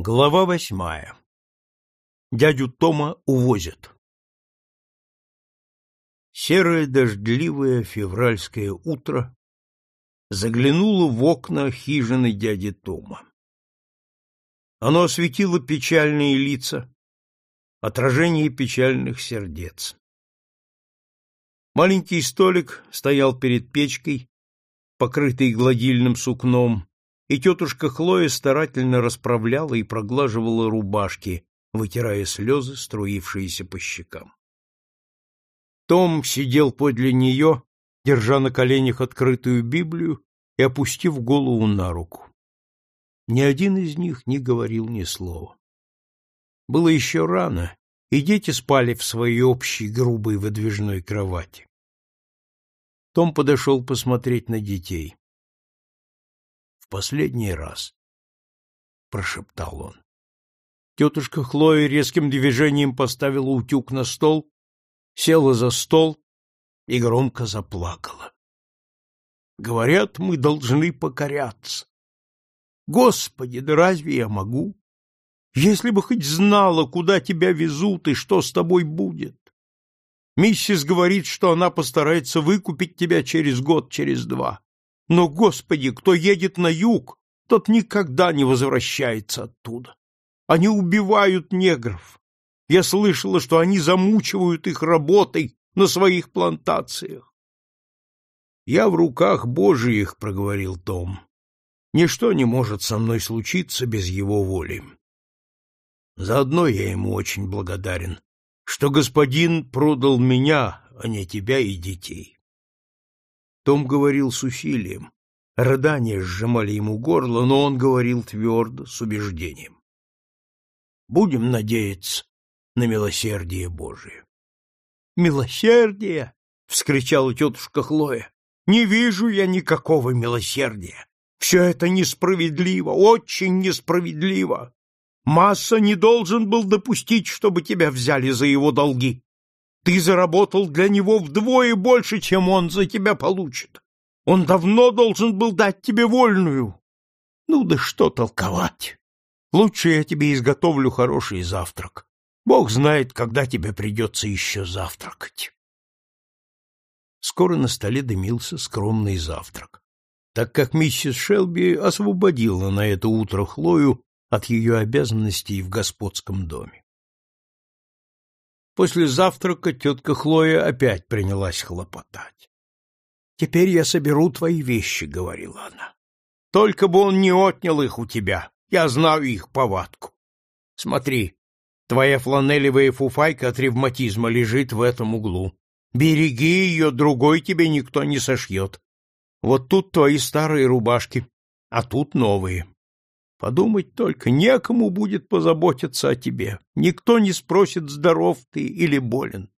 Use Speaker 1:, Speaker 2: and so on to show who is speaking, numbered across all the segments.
Speaker 1: Глава восьмая. Дядю Тома увозят. Серое дождливое февральское утро заглянуло в окна хижины дяди Тома. Оно осветило печальные лица, отражение печальных сердец. Маленький столик стоял перед печкой, покрытый гладильным сукном, и тетушка Хлоя старательно расправляла и проглаживала рубашки, вытирая слезы, струившиеся по щекам. Том сидел подле нее, держа на коленях открытую Библию и опустив голову на руку. Ни один из них не говорил ни слова. Было еще рано, и дети спали в своей общей грубой выдвижной кровати. Том подошел посмотреть на детей последний раз, — прошептал он. Тетушка Хлоя резким движением поставила утюг на стол, села за стол и громко заплакала. Говорят, мы должны покоряться. Господи, да разве я могу? Если бы хоть знала, куда тебя везут и что с тобой будет. Миссис говорит, что она постарается выкупить тебя через год, через два. Но, Господи, кто едет на юг, тот никогда не возвращается оттуда. Они убивают негров. Я слышала, что они замучивают их работой на своих плантациях. Я в руках Божиих, проговорил Том. Ничто не может со мной случиться без его воли. Заодно я ему очень благодарен, что господин продал меня, а не тебя и детей. Том говорил с усилием. Рыдания сжимали ему горло, но он говорил твердо, с убеждением. Будем надеяться на милосердие Божие. Милосердие! вскричала тетушка Хлоя. Не вижу я никакого милосердия. Все это несправедливо, очень несправедливо. Масса не должен был допустить, чтобы тебя взяли за его долги. Ты заработал для него вдвое больше, чем он за тебя получит. Он давно должен был дать тебе вольную. Ну да что толковать. Лучше я тебе изготовлю хороший завтрак. Бог знает, когда тебе придется еще завтракать. Скоро на столе дымился скромный завтрак, так как миссис Шелби освободила на это утро Хлою от ее обязанностей в господском доме. После завтрака тетка Хлоя опять принялась хлопотать. «Теперь я соберу твои вещи», — говорила она. «Только бы он не отнял их у тебя. Я знаю их повадку. Смотри, твоя фланелевая фуфайка от ревматизма лежит в этом углу. Береги ее, другой тебе никто не сошьет. Вот тут твои старые рубашки, а тут новые. Подумать только, некому будет позаботиться о тебе. Никто не спросит, здоров ты или болен.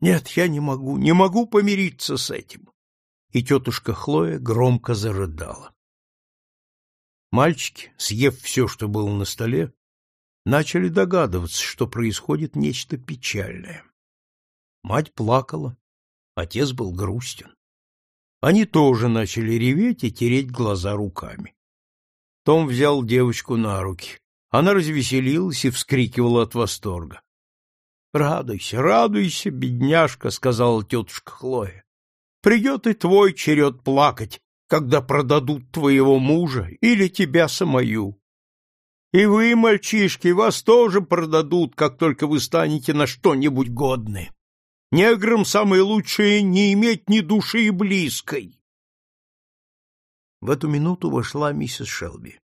Speaker 1: Нет, я не могу, не могу помириться с этим. И тетушка Хлоя громко зарыдала. Мальчики, съев все, что было на столе, начали догадываться, что происходит нечто печальное. Мать плакала, отец был грустен. Они тоже начали реветь и тереть глаза руками. Том взял девочку на руки. Она развеселилась и вскрикивала от восторга. — Радуйся, радуйся, бедняжка, — сказала тетушка Хлоя. — Придет и твой черед плакать, когда продадут твоего мужа или тебя самую. И вы, мальчишки, вас тоже продадут, как только вы станете на что-нибудь годны. Неграм самое лучшее не иметь ни души и близкой. В эту минуту вошла миссис Шелби.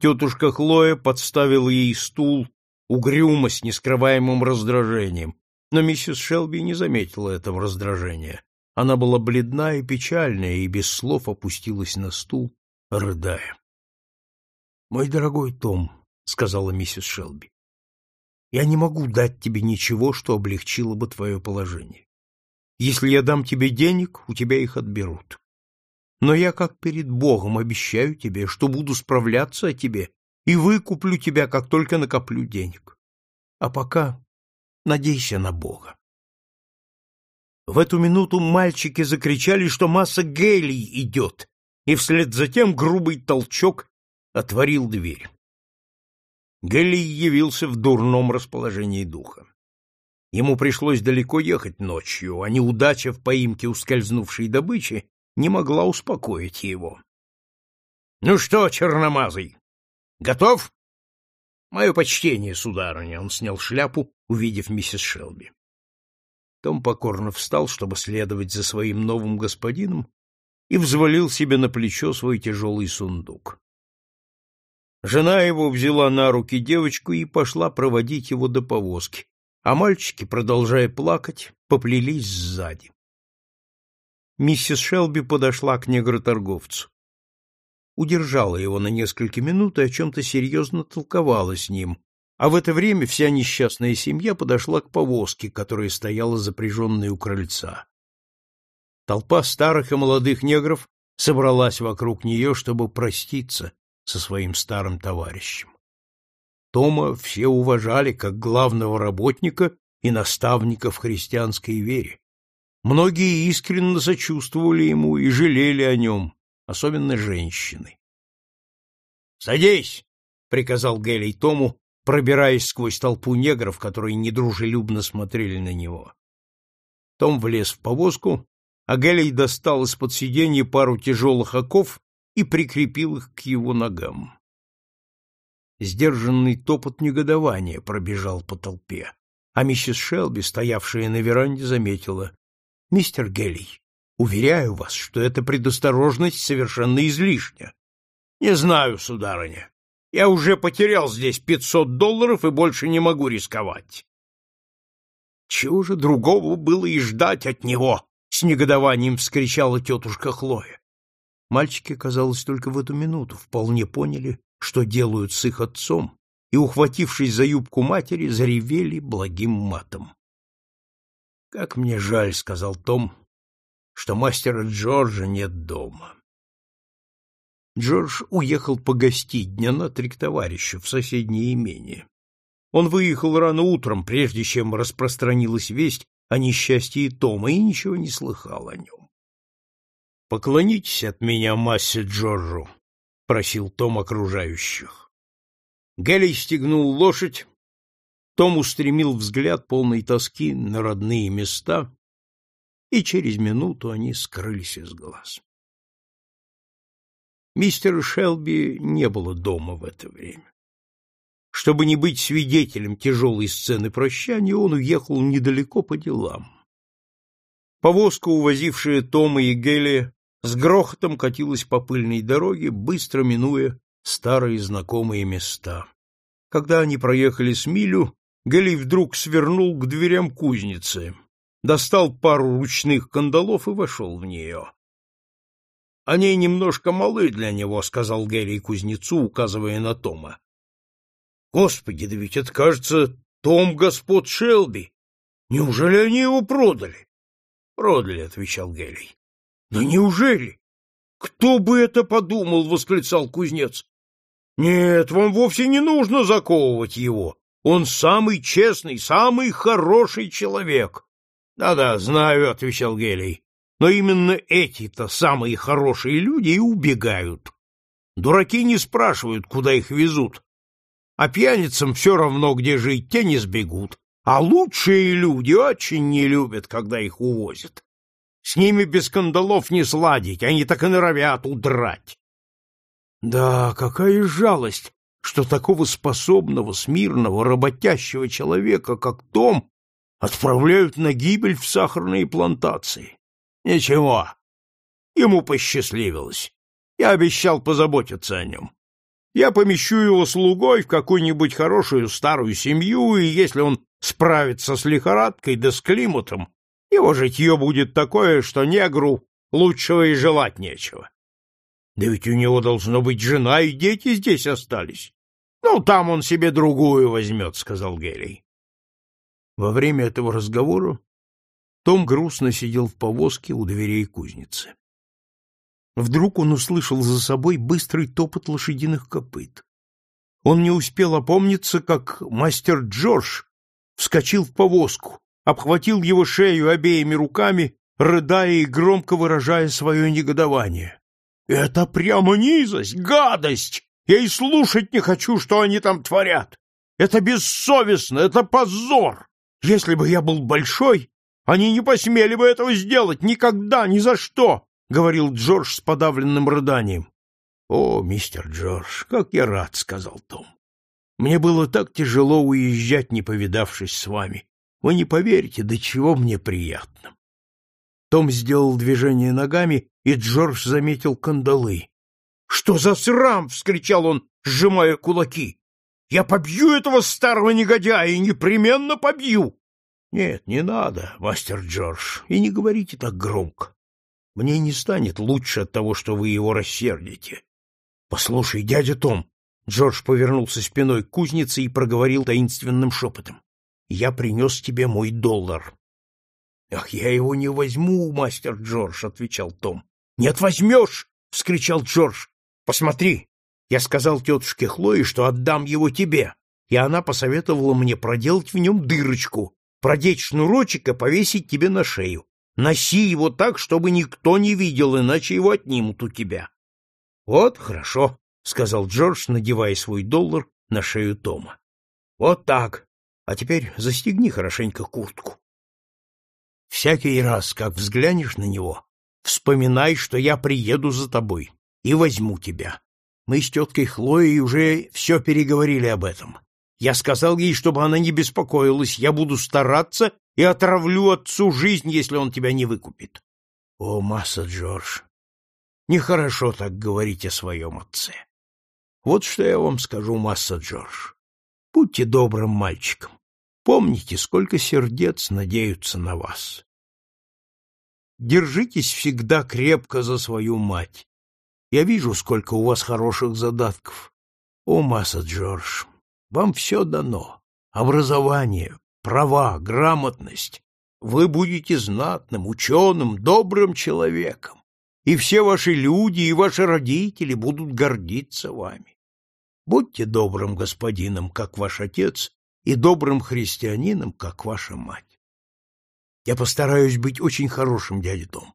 Speaker 1: Тетушка Хлоя подставила ей стул угрюмо с нескрываемым раздражением, но миссис Шелби не заметила этого раздражения. Она была бледна и печальная и без слов опустилась на стул, рыдая. — Мой дорогой Том, — сказала миссис Шелби, — я не могу дать тебе ничего, что облегчило бы твое положение. Если я дам тебе денег, у тебя их отберут. Но я, как перед Богом, обещаю тебе, что буду справляться о тебе и выкуплю тебя, как только накоплю денег. А пока надейся на Бога. В эту минуту мальчики закричали, что масса гелий идет, и вслед за тем грубый толчок отворил дверь. Гелли явился в дурном расположении духа. Ему пришлось далеко ехать ночью, а неудача в поимке ускользнувшей добычи не могла успокоить его. — Ну что, черномазый, готов? — Мое почтение, сударыня, — он снял шляпу, увидев миссис Шелби. Том покорно встал, чтобы следовать за своим новым господином, и взвалил себе на плечо свой тяжелый сундук. Жена его взяла на руки девочку и пошла проводить его до повозки, а мальчики, продолжая плакать, поплелись сзади. Миссис Шелби подошла к негроторговцу. Удержала его на несколько минут и о чем-то серьезно толковала с ним, а в это время вся несчастная семья подошла к повозке, которая стояла запряженной у крыльца. Толпа старых и молодых негров собралась вокруг нее, чтобы проститься со своим старым товарищем. Тома все уважали как главного работника и наставника в христианской вере. Многие искренне сочувствовали ему и жалели о нем, особенно женщины. «Садись!» — приказал Гелий Тому, пробираясь сквозь толпу негров, которые недружелюбно смотрели на него. Том влез в повозку, а Гелий достал из-под сиденья пару тяжелых оков и прикрепил их к его ногам. Сдержанный топот негодования пробежал по толпе, а миссис Шелби, стоявшая на веранде, заметила. — Мистер Гелий, уверяю вас, что эта предосторожность совершенно излишня. — Не знаю, сударыня. Я уже потерял здесь пятьсот долларов и больше не могу рисковать. Чего же другого было и ждать от него? — с негодованием вскричала тетушка Хлоя. Мальчики, казалось, только в эту минуту вполне поняли, что делают с их отцом, и, ухватившись за юбку матери, заревели благим матом. «Как мне жаль», — сказал Том, — «что мастера Джорджа нет дома». Джордж уехал погостить дня на три к товарищу в соседнее имение. Он выехал рано утром, прежде чем распространилась весть о несчастье Тома, и ничего не слыхал о нем. Поклонитесь от меня массе Джорджу, — просил Том окружающих. Гелий стегнул лошадь, Том устремил взгляд полной тоски на родные места, и через минуту они скрылись из глаз. Мистера Шелби не было дома в это время. Чтобы не быть свидетелем тяжелой сцены прощания, он уехал недалеко по делам. Повозка, увозившая Тома и Гелия, с грохотом катилась по пыльной дороге, быстро минуя старые знакомые места. Когда они проехали с милю, Гелий вдруг свернул к дверям кузницы, достал пару ручных кандалов и вошел в нее. — Они немножко малы для него, — сказал Гелий кузнецу, указывая на Тома. — Господи, да ведь это, кажется, Том господ Шелби. Неужели они его продали? — Продали, — отвечал Гелий. Да неужели? Кто бы это подумал, восклицал кузнец. Нет, вам вовсе не нужно заковывать его. Он самый честный, самый хороший человек. Да-да, знаю, отвечал Гелий. Но именно эти-то самые хорошие люди и убегают. Дураки не спрашивают, куда их везут. А пьяницам все равно, где жить, те не сбегут. А лучшие люди очень не любят, когда их увозят. С ними без кандалов не сладить, они так и норовят удрать. Да, какая жалость, что такого способного, смирного, работящего человека, как Том, отправляют на гибель в сахарные плантации. Ничего, ему посчастливилось. Я обещал позаботиться о нем. Я помещу его слугой в какую-нибудь хорошую старую семью, и если он справится с лихорадкой да с климатом, его житье будет такое, что негру лучшего и желать нечего. Да ведь у него должно быть жена и дети здесь остались. Ну, там он себе другую возьмет, — сказал Гелий. Во время этого разговора том грустно сидел в повозке у дверей кузницы. Вдруг он услышал за собой быстрый топот лошадиных копыт. Он не успел опомниться, как мастер Джордж вскочил в повозку, обхватил его шею обеими руками, рыдая и громко выражая свое негодование. — Это прямо низость, гадость! Я и слушать не хочу, что они там творят. Это бессовестно, это позор. Если бы я был большой, они не посмели бы этого сделать никогда, ни за что, — говорил Джордж с подавленным рыданием. — О, мистер Джордж, как я рад, — сказал Том. — Мне было так тяжело уезжать, не повидавшись с вами. Вы не поверите, до чего мне приятно. Том сделал движение ногами, и Джордж заметил кандалы. — Что за срам! — вскричал он, сжимая кулаки. — Я побью этого старого негодяя и непременно побью! — Нет, не надо, мастер Джордж, и не говорите так громко. Мне не станет лучше от того, что вы его рассердите. — Послушай, дядя Том, Джордж повернулся спиной к кузнице и проговорил таинственным шепотом. — Я принес тебе мой доллар. — Ах, я его не возьму, мастер Джордж, — отвечал Том. — Нет, возьмешь! — вскричал Джордж. — Посмотри, я сказал тетушке Хлое, что отдам его тебе, и она посоветовала мне проделать в нем дырочку, продеть шнурочек и повесить тебе на шею. Носи его так, чтобы никто не видел, иначе его отнимут у тебя. — Вот хорошо, — сказал Джордж, надевая свой доллар на шею Тома. — Вот так. А теперь застегни хорошенько куртку. Всякий раз, как взглянешь на него, вспоминай, что я приеду за тобой и возьму тебя. Мы с теткой Хлоей уже все переговорили об этом. Я сказал ей, чтобы она не беспокоилась, я буду стараться и отравлю отцу жизнь, если он тебя не выкупит. О, масса Джордж, нехорошо так говорить о своем отце. Вот что я вам скажу, масса Джордж. Будьте добрым мальчиком. Помните, сколько сердец надеются на вас. Держитесь всегда крепко за свою мать. Я вижу, сколько у вас хороших задатков. О, масса Джордж, вам все дано. Образование, права, грамотность. Вы будете знатным, ученым, добрым человеком. И все ваши люди и ваши родители будут гордиться вами. Будьте добрым господином, как ваш отец, и добрым христианином, как ваша мать. Я постараюсь быть очень хорошим, дядя Том.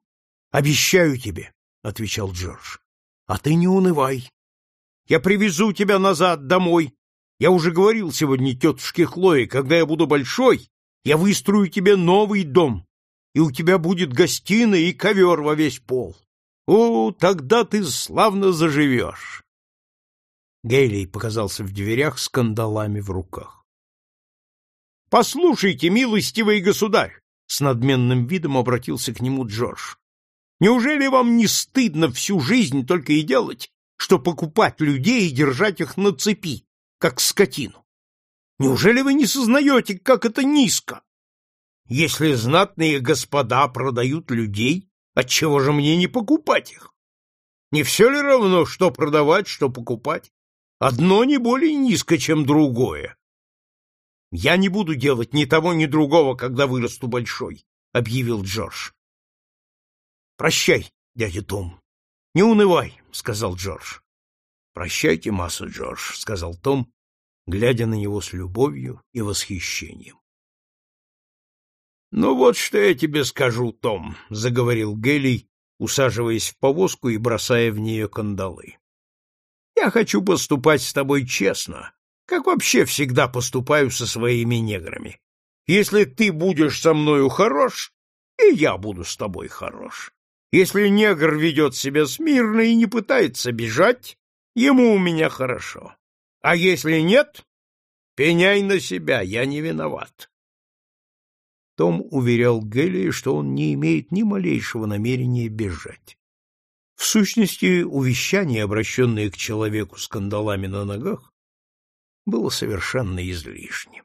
Speaker 1: Обещаю тебе, — отвечал Джордж. А ты не унывай. Я привезу тебя назад домой. Я уже говорил сегодня тетушке Хлое, когда я буду большой, я выстрою тебе новый дом, и у тебя будет гостиная и ковер во весь пол. О, тогда ты славно заживешь. Гейлей показался в дверях с кандалами в руках. — Послушайте, милостивый государь! — с надменным видом обратился к нему Джордж. Неужели вам не стыдно всю жизнь только и делать, что покупать людей и держать их на цепи, как скотину? Неужели вы не сознаете, как это низко? Если знатные господа продают людей, отчего же мне не покупать их? Не все ли равно, что продавать, что покупать? Одно не более низко, чем другое. Я не буду делать ни того, ни другого, когда вырасту большой, объявил Джордж. Прощай, дядя Том. Не унывай, сказал Джордж. Прощайте, масса Джордж, сказал Том, глядя на него с любовью и восхищением. Ну вот что я тебе скажу, Том, заговорил Гелий, усаживаясь в повозку и бросая в нее кандалы. Я хочу поступать с тобой честно, как вообще всегда поступаю со своими неграми. Если ты будешь со мною хорош, и я буду с тобой хорош. Если негр ведет себя смирно и не пытается бежать, ему у меня хорошо. А если нет, пеняй на себя, я не виноват. Том уверял Гелли, что он не имеет ни малейшего намерения бежать. В сущности, увещание, обращенное к человеку с кандалами на ногах, было совершенно излишним.